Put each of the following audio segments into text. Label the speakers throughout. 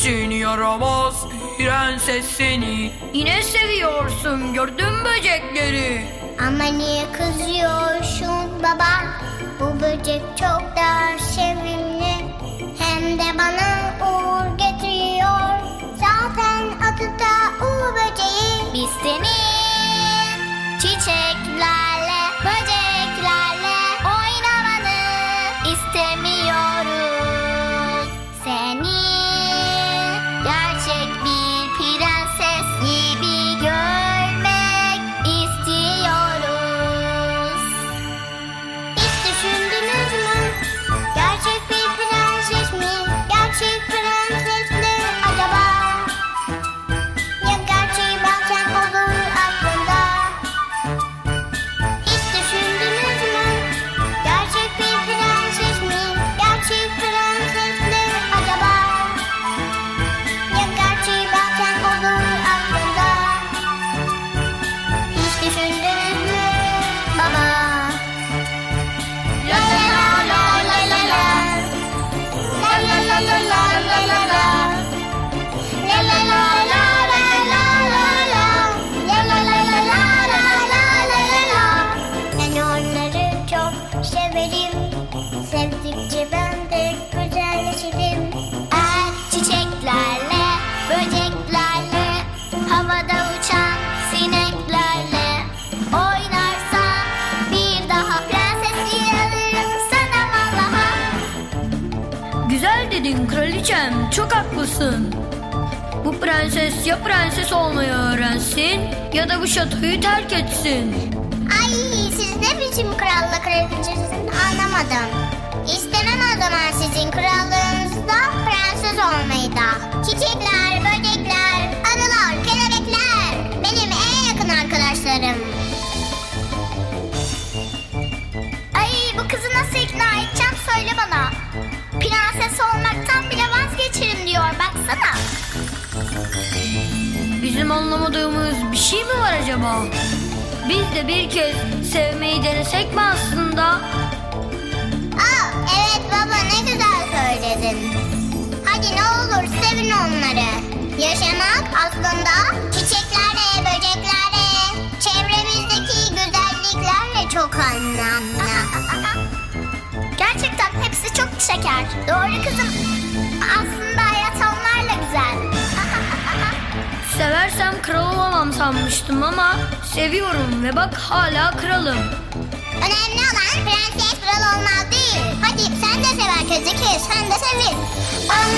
Speaker 1: Seni yaramaz prenses seni Yine seviyorsun gördüm böcekleri
Speaker 2: Ama niye kızıyorsun baba? Bu böcek çok da
Speaker 1: kraliçem çok haklısın Bu prenses ya prenses olmayı öğrensin Ya da bu şatoyu terk etsin
Speaker 2: Ay siz ne biçim krallık kraliçesiniz anlamadım. İstemem o zaman sizin krallığınızda prenses olmayı da. Çiçekler, böcekler,
Speaker 1: acaba? Biz de bir kez sevmeyi denesek mi aslında?
Speaker 2: Aa, evet baba ne güzel söyledin. Hadi ne olur sevin onları. Yaşamak aslında çiçeklerle, böceklerle, çevremizdeki güzelliklerle çok anlamlı. Gerçekten hepsi çok şeker. Doğru kızım. Aslında
Speaker 1: Seversem kral olamam sanmıştım ama seviyorum ve bak hala kralım.
Speaker 2: Önemli olan prenses kral olmak değil. Hadi sen de sever közü sen de sevin. Anladık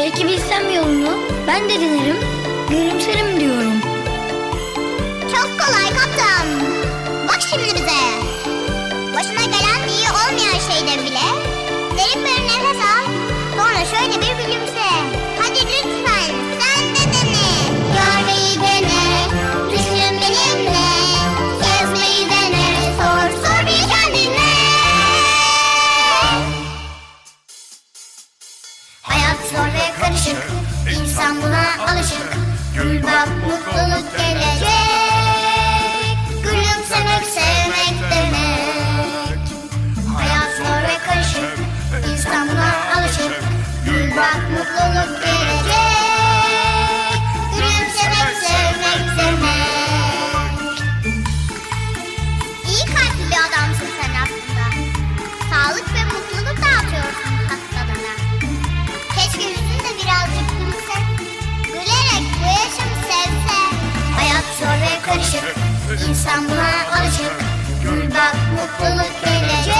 Speaker 1: Belki bilsem yolunu ben de denerim, gülümserim diyorum.
Speaker 2: Çok kolay kaptan. Bak şimdi bize. Başına gelen iyi olmayan şeyden bile Sen alışık. Gül bak mutluluk gelecek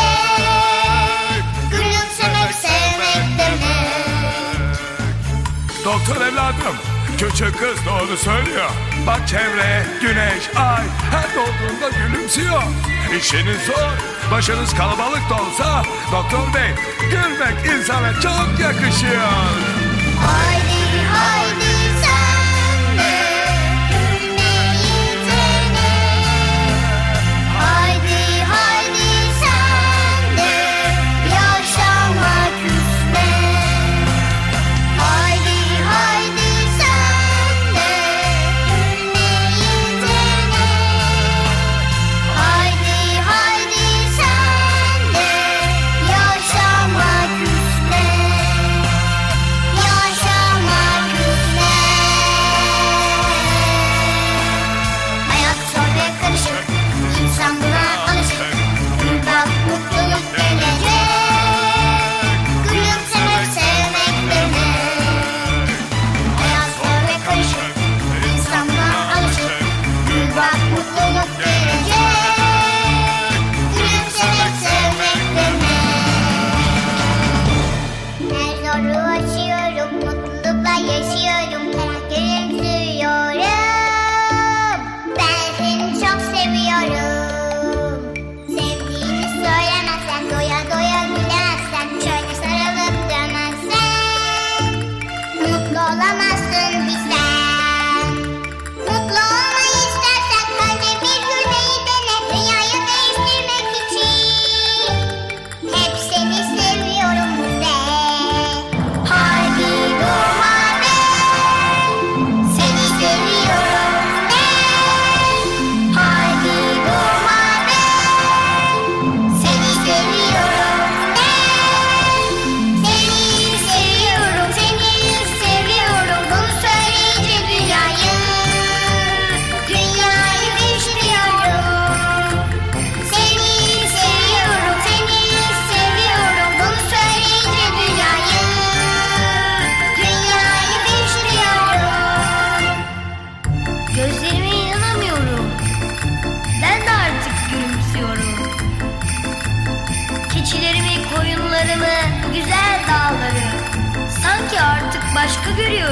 Speaker 2: Gülümsemek sevmek demek.
Speaker 3: Doktor evladım Küçük kız doğru söylüyor. Bak çevre, güneş, ay Her doğduğunda gülümsüyor. İşiniz zor, başınız kalabalık da olsa Doktor bey, gülmek insana çok yakışıyor.
Speaker 2: Haydi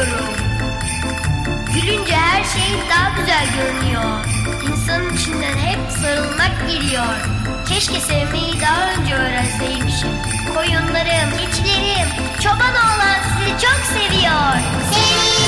Speaker 1: gülüyorum. Gülünce her şey daha güzel görünüyor. İnsanın içinden hep sarılmak geliyor. Keşke sevmeyi daha önce öğrenseymişim. Koyunlarım, keçilerim, çoban oğlan sizi çok seviyor.
Speaker 2: Seviyorum.